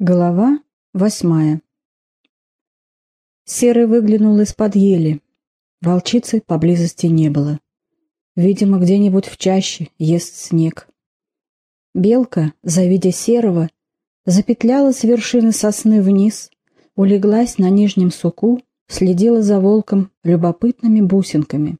Глава восьмая Серый выглянул из-под ели. Волчицы поблизости не было. Видимо, где-нибудь в чаще ест снег. Белка, завидя Серого, запетляла с вершины сосны вниз, улеглась на нижнем суку, следила за волком любопытными бусинками.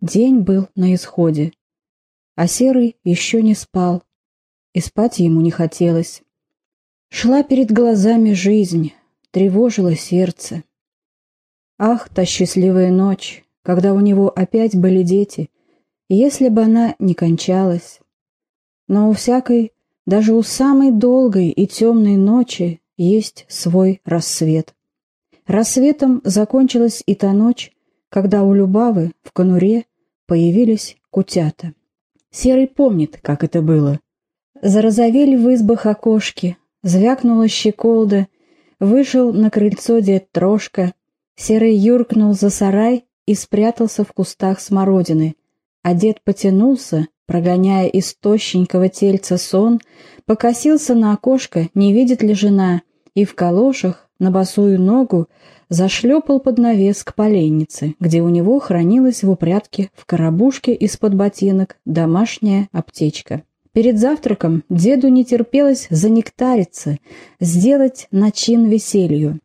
День был на исходе, а Серый еще не спал, и спать ему не хотелось. Шла перед глазами жизнь, тревожило сердце. Ах, та счастливая ночь, когда у него опять были дети, если бы она не кончалась. Но у всякой, даже у самой долгой и темной ночи есть свой рассвет. Рассветом закончилась и та ночь, когда у Любавы в конуре появились кутята. Серый помнит, как это было. Зарозовели в избах окошки, Звякнула щеколда, вышел на крыльцо дед Трошка, серый юркнул за сарай и спрятался в кустах смородины, а дед потянулся, прогоняя из тощенького тельца сон, покосился на окошко, не видит ли жена, и в калошах на босую ногу зашлепал под навес к поленнице, где у него хранилась в упрятке в коробушке из-под ботинок домашняя аптечка. Перед завтраком деду не терпелось занектариться, сделать начин веселью.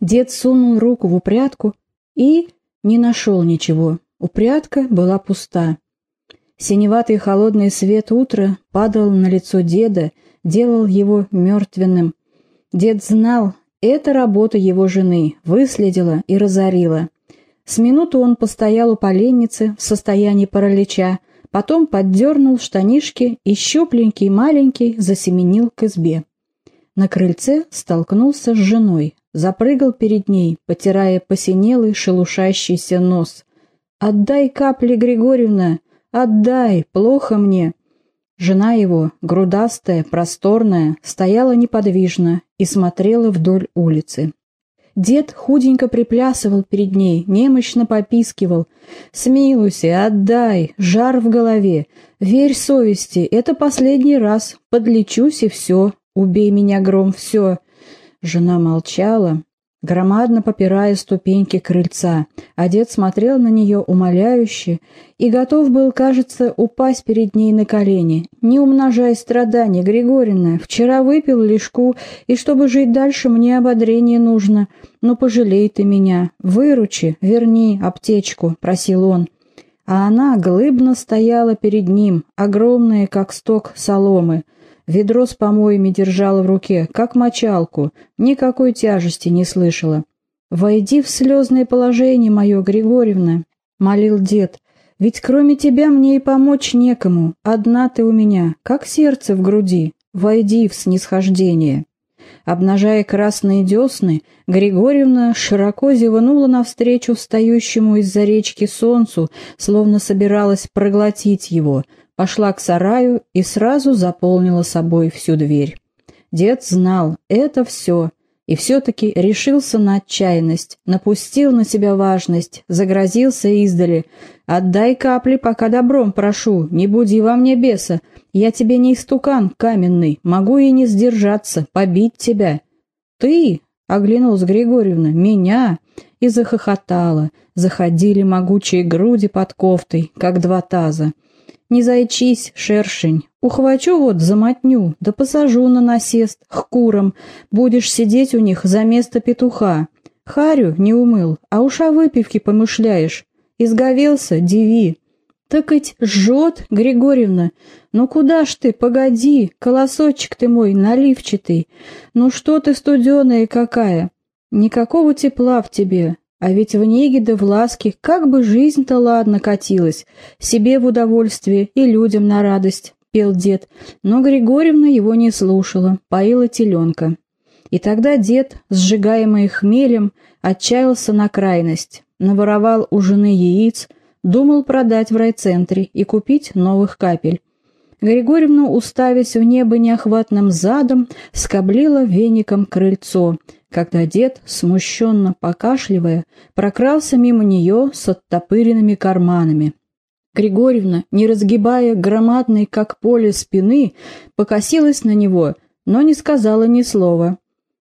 Дед сунул руку в упрятку и не нашел ничего. Упрятка была пуста. Синеватый холодный свет утра падал на лицо деда, делал его мертвенным. Дед знал, это работа его жены, выследила и разорила. С минуту он постоял у поленницы в состоянии паралича, потом поддернул штанишки и щупленький маленький засеменил к избе. На крыльце столкнулся с женой, запрыгал перед ней, потирая посинелый шелушащийся нос. «Отдай капли, Григорьевна! Отдай! Плохо мне!» Жена его, грудастая, просторная, стояла неподвижно и смотрела вдоль улицы. Дед худенько приплясывал перед ней, немощно попискивал. «Смилуйся, отдай, жар в голове, верь совести, это последний раз, подлечусь и все, убей меня, гром, все». Жена молчала, громадно попирая ступеньки крыльца, а дед смотрел на нее умоляюще и готов был, кажется, упасть перед ней на колени. «Не умножай страдания, Григорьевна, вчера выпил лишку, и чтобы жить дальше, мне ободрение нужно. Ну, пожалей ты меня, выручи, верни аптечку», — просил он. А она глыбно стояла перед ним, огромная, как сток соломы, — Ведро с помоями держала в руке, как мочалку, никакой тяжести не слышала. «Войди в слезное положение мое, Григорьевна», — молил дед, — «ведь кроме тебя мне и помочь некому, одна ты у меня, как сердце в груди, войди в снисхождение». Обнажая красные десны, Григорьевна широко зевнула навстречу встающему из-за речки солнцу, словно собиралась проглотить его — пошла к сараю и сразу заполнила собой всю дверь. Дед знал, это все, и все-таки решился на отчаянность, напустил на себя важность, загрозился издали. «Отдай капли, пока добром прошу, не буди во мне беса, я тебе не истукан каменный, могу и не сдержаться, побить тебя». «Ты?» — оглянулась Григорьевна. «Меня?» И захохотала, заходили могучие груди под кофтой, как два таза. Не зайчись, шершень, ухвачу вот за мотню, да посажу на насест к курам, будешь сидеть у них за место петуха. Харю не умыл, а уж о выпивке помышляешь. Изговелся, диви. Так ведь жжет, Григорьевна. Ну куда ж ты, погоди, колосочек ты мой наливчатый. Ну что ты студеная какая? Никакого тепла в тебе, а ведь в неге да в ласке как бы жизнь-то ладно катилась, себе в удовольствие и людям на радость, пел дед, но Григорьевна его не слушала, поила теленка. И тогда дед, сжигаемый хмелем, отчаялся на крайность, наворовал у жены яиц, думал продать в райцентре и купить новых капель. Григорьевна, уставясь в небо неохватным задом, скоблила веником крыльцо — когда дед, смущенно покашливая, прокрался мимо нее с оттопыренными карманами. Григорьевна, не разгибая громадной, как поле, спины, покосилась на него, но не сказала ни слова.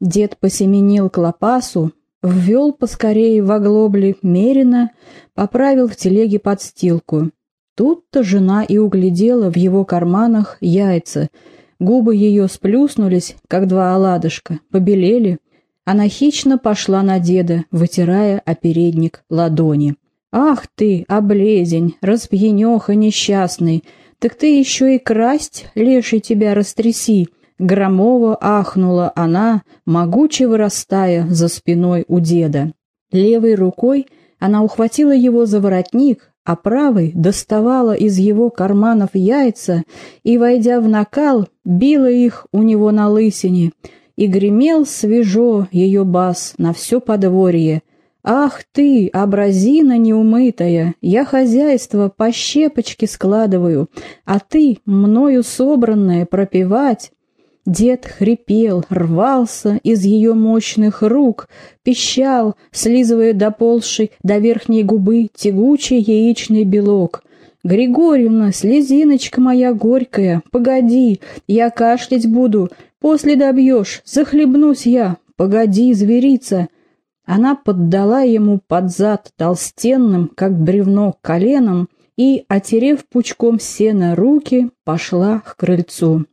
Дед посеменил к лопасу, ввел поскорее в оглобли мерина, поправил в телеге подстилку. Тут-то жена и углядела в его карманах яйца. Губы ее сплюснулись, как два оладышка, побелели. Она хищно пошла на деда, вытирая опередник ладони. «Ах ты, облезень, распьянеха несчастный! Так ты еще и красть, леший тебя растряси!» Громово ахнула она, могуче вырастая за спиной у деда. Левой рукой она ухватила его за воротник, а правой доставала из его карманов яйца и, войдя в накал, била их у него на лысине, и гремел свежо ее бас на все подворье. «Ах ты, образина неумытая, я хозяйство по щепочке складываю, а ты, мною собранное, пропевать, Дед хрипел, рвался из ее мощных рук, пищал, слизывая доползший до верхней губы тягучий яичный белок. «Григорьевна, слезиночка моя горькая, погоди, я кашлять буду, после добьешь, захлебнусь я, погоди, зверица!» Она поддала ему под зад толстенным, как бревно, коленом и, отерев пучком сена руки, пошла к крыльцу.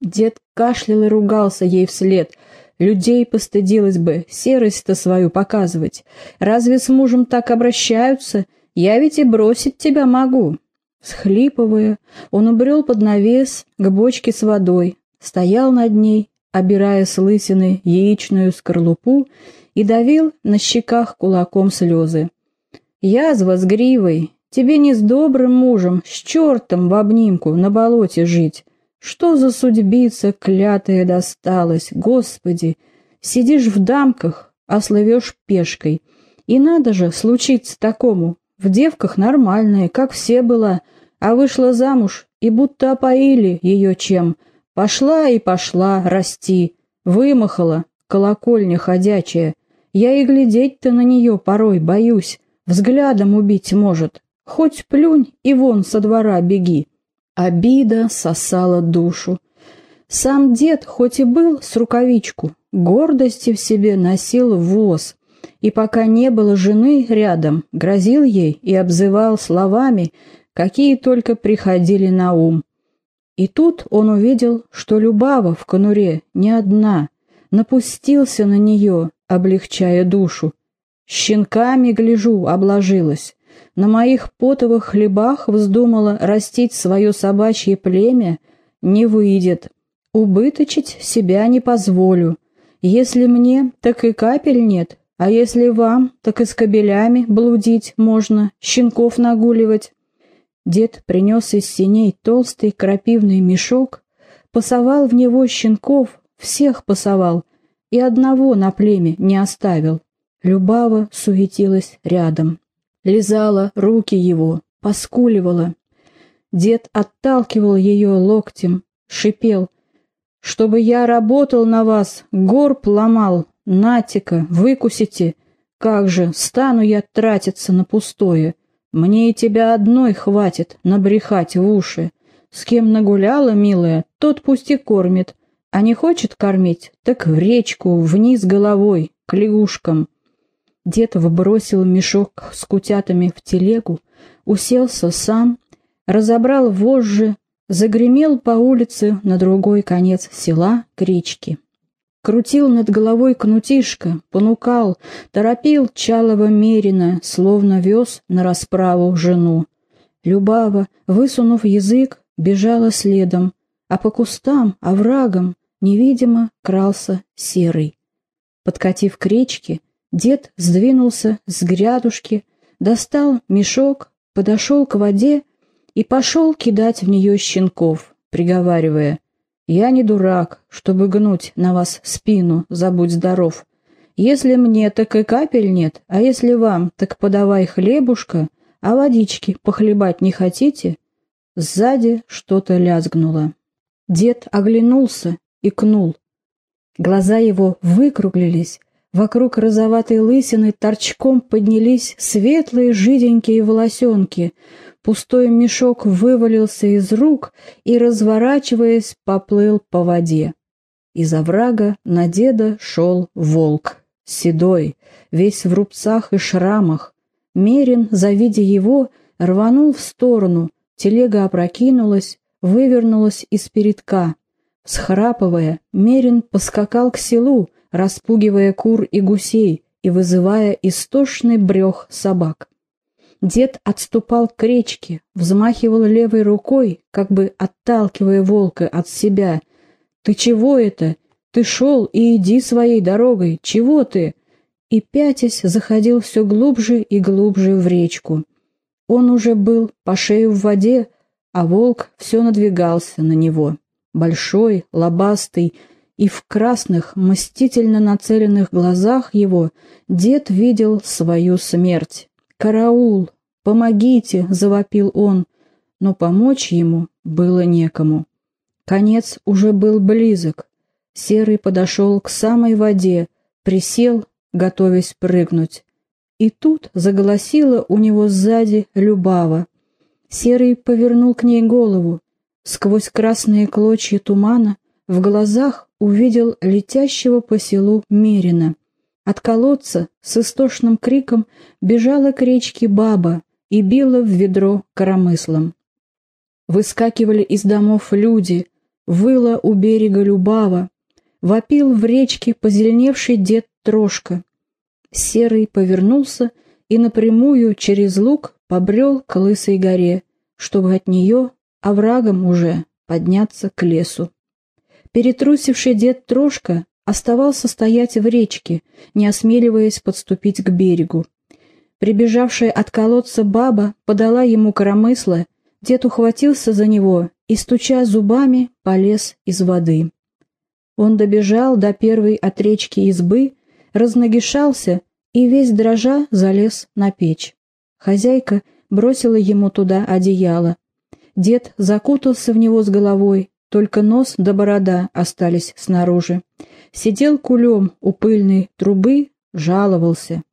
Дед кашлял и ругался ей вслед. Людей постыдилась бы, серость-то свою показывать. Разве с мужем так обращаются? Я ведь и бросить тебя могу. Схлипывая, он убрел под навес к бочке с водой, стоял над ней, обирая с лысины яичную скорлупу и давил на щеках кулаком слезы. «Язва с гривой, тебе не с добрым мужем, с чертом в обнимку на болоте жить. Что за судьбица клятая досталась, Господи! Сидишь в дамках, а слывешь пешкой. И надо же случиться такому. В девках нормальная, как все была, а вышла замуж, и будто опоили ее чем. Пошла и пошла расти, вымахала, колокольня ходячая. Я и глядеть-то на нее порой боюсь, взглядом убить может. Хоть плюнь и вон со двора беги. Обида сосала душу. Сам дед, хоть и был с рукавичку, гордости в себе носил воз, и пока не было жены рядом, грозил ей и обзывал словами, какие только приходили на ум. И тут он увидел, что Любава в конуре не одна, напустился на нее, облегчая душу. Щенками, гляжу, обложилась на моих потовых хлебах вздумала растить свое собачье племя, не выйдет. Убыточить себя не позволю. Если мне, так и капель нет, а если вам, так и с кобелями блудить можно, щенков нагуливать. Дед принес из синей толстый крапивный мешок, пасовал в него щенков, всех пасовал, и одного на племя не оставил. Любава суетилась рядом лизала руки его, поскуливала. Дед отталкивал ее локтем, шипел, «Чтобы я работал на вас, горб ломал, натика, выкусите. Как же, стану я тратиться на пустое. Мне и тебя одной хватит набрехать в уши. С кем нагуляла, милая, тот пусть и кормит, а не хочет кормить, так в речку, вниз головой, к лягушкам». Дед вбросил мешок с кутятами в телегу, уселся сам, разобрал вожжи, загремел по улице на другой конец села к речке. Крутил над головой кнутишка, понукал, торопил Чалова Мерина, словно вез на расправу жену. Любава, высунув язык, бежала следом, а по кустам, оврагам, невидимо крался серый. Подкатив к речке, Дед сдвинулся с грядушки, достал мешок, подошел к воде и пошел кидать в нее щенков, приговаривая, «Я не дурак, чтобы гнуть на вас спину, забудь здоров. Если мне, так и капель нет, а если вам, так подавай хлебушка, а водички похлебать не хотите?» Сзади что-то лязгнуло. Дед оглянулся и кнул. Глаза его выкруглились, Вокруг розоватой лысины торчком поднялись светлые жиденькие волосенки. Пустой мешок вывалился из рук и, разворачиваясь, поплыл по воде. Из оврага на деда шел волк, седой, весь в рубцах и шрамах. Мерин, завидя его, рванул в сторону, телега опрокинулась, вывернулась из передка. Схрапывая, Мерин поскакал к селу, распугивая кур и гусей и вызывая истошный брех собак. Дед отступал к речке, взмахивал левой рукой, как бы отталкивая волка от себя. «Ты чего это? Ты шел и иди своей дорогой. Чего ты?» И, пятясь, заходил все глубже и глубже в речку. Он уже был по шею в воде, а волк все надвигался на него. Большой, лобастый, и в красных, мстительно нацеленных глазах его дед видел свою смерть. «Караул! Помогите!» — завопил он, но помочь ему было некому. Конец уже был близок. Серый подошел к самой воде, присел, готовясь прыгнуть. И тут заголосила у него сзади Любава. Серый повернул к ней голову. Сквозь красные клочья тумана в глазах увидел летящего по селу Мерина. От колодца с истошным криком бежала к речке баба и била в ведро коромыслом. Выскакивали из домов люди, выла у берега Любава, вопил в речке позеленевший дед Трошка. Серый повернулся и напрямую через луг побрел к Лысой горе, чтобы от нее оврагом уже подняться к лесу. Перетрусивший дед Трошка оставался стоять в речке, не осмеливаясь подступить к берегу. Прибежавшая от колодца баба подала ему коромысло, дед ухватился за него и, стуча зубами, полез из воды. Он добежал до первой от речки избы, разногишался и весь дрожа залез на печь. Хозяйка бросила ему туда одеяло. Дед закутался в него с головой, только нос да борода остались снаружи. Сидел кулем у пыльной трубы, жаловался.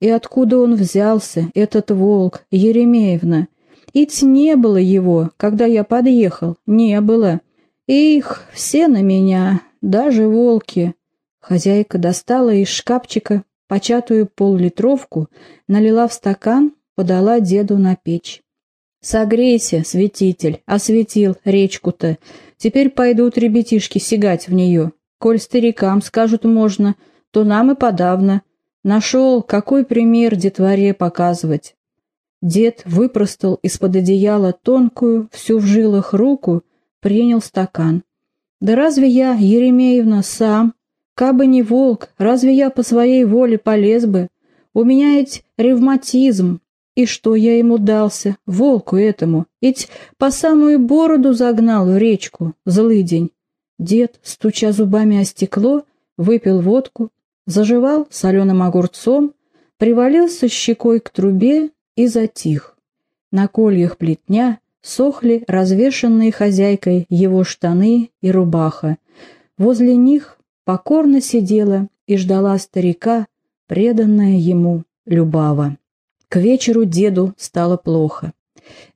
И откуда он взялся, этот волк, Еремеевна? Ить не было его, когда я подъехал, не было. Их, все на меня, даже волки. Хозяйка достала из шкафчика початую поллитровку, налила в стакан, подала деду на печь. «Согрейся, светитель, осветил речку-то. Теперь пойдут ребятишки сигать в нее. Коль старикам скажут можно, то нам и подавно. Нашел, какой пример детворе показывать. Дед выпростал из-под одеяла тонкую, всю в жилах руку, принял стакан. «Да разве я, Еремеевна, сам? Кабы не волк, разве я по своей воле полез бы? У меня ведь ревматизм. И что я ему дался, волку этому? Ведь по самую бороду загнал в речку, злый день». Дед, стуча зубами о стекло, выпил водку, заживал соленым огурцом, привалился щекой к трубе и затих. На кольях плетня сохли развешанные хозяйкой его штаны и рубаха. Возле них покорно сидела и ждала старика, преданная ему Любава. К вечеру деду стало плохо.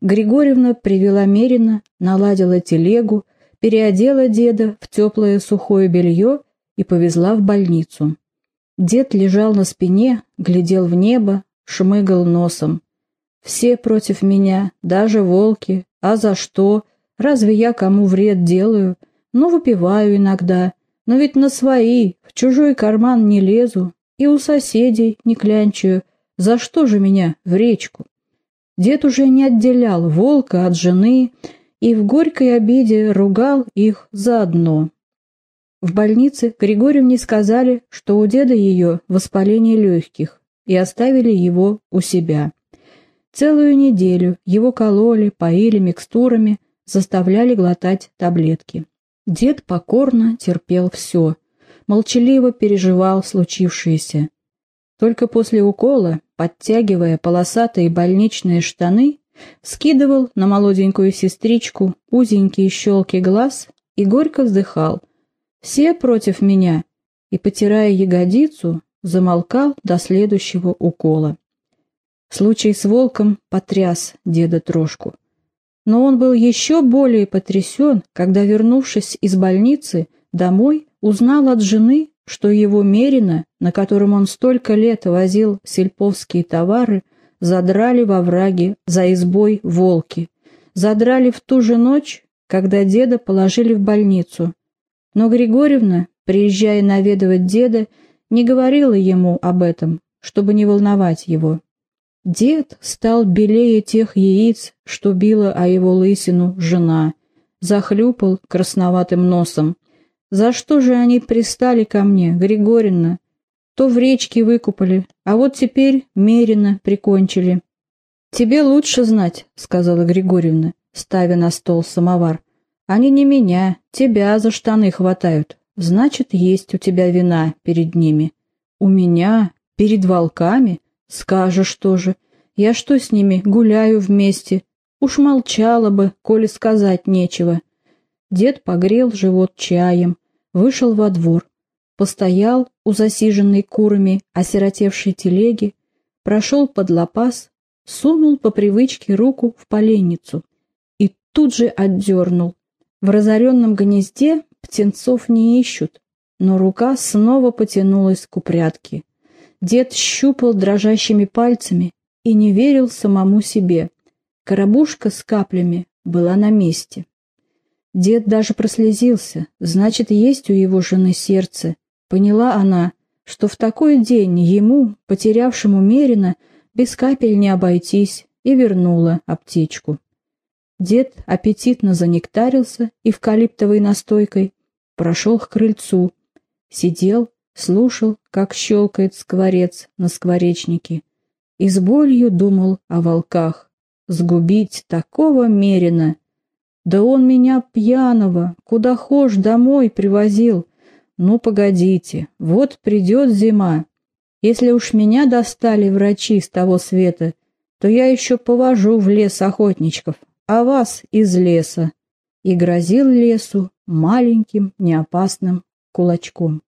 Григорьевна привела Мерина, наладила телегу, переодела деда в теплое сухое белье и повезла в больницу. Дед лежал на спине, глядел в небо, шмыгал носом. «Все против меня, даже волки. А за что? Разве я кому вред делаю? Ну, выпиваю иногда. Но ведь на свои, в чужой карман не лезу. И у соседей не клянчаю. За что же меня в речку?» Дед уже не отделял волка от жены и в горькой обиде ругал их заодно. В больнице Григорьевне сказали, что у деда ее воспаление легких, и оставили его у себя. Целую неделю его кололи, поили микстурами, заставляли глотать таблетки. Дед покорно терпел все, молчаливо переживал случившееся. Только после укола, подтягивая полосатые больничные штаны, скидывал на молоденькую сестричку узенькие щелки глаз и горько вздыхал – все против меня, и, потирая ягодицу, замолкал до следующего укола. Случай с волком потряс деда Трошку. Но он был еще более потрясен, когда, вернувшись из больницы, домой узнал от жены, что его Мерина, на котором он столько лет возил сельповские товары, задрали во враге за избой волки. Задрали в ту же ночь, когда деда положили в больницу. Но Григорьевна, приезжая наведывать деда, не говорила ему об этом, чтобы не волновать его. Дед стал белее тех яиц, что била о его лысину жена, захлюпал красноватым носом. За что же они пристали ко мне, Григорьевна? То в речке выкупали, а вот теперь меренно прикончили. «Тебе лучше знать», — сказала Григорьевна, ставя на стол самовар. «Они не меня, тебя за штаны хватают. Значит, есть у тебя вина перед ними. У меня? Перед волками? Скажешь тоже. Я что с ними, гуляю вместе? Уж молчала бы, коли сказать нечего». Дед погрел живот чаем, вышел во двор, постоял у засиженной курами осиротевшей телеги, прошел под лопас, сунул по привычке руку в поленницу и тут же отдернул. В разоренном гнезде птенцов не ищут, но рука снова потянулась к упрятке. Дед щупал дрожащими пальцами и не верил самому себе. Коробушка с каплями была на месте. Дед даже прослезился, значит, есть у его жены сердце. Поняла она, что в такой день ему, потерявшему Мерина, без капель не обойтись, и вернула аптечку. Дед аппетитно занектарился эвкалиптовой настойкой, прошел к крыльцу, сидел, слушал, как щелкает скворец на скворечнике, и с болью думал о волках. Сгубить такого мерина да он меня пьяного, куда хошь, домой привозил. Ну, погодите, вот придет зима. Если уж меня достали врачи с того света, то я еще повожу в лес охотничков, а вас из леса. И грозил лесу маленьким неопасным кулачком.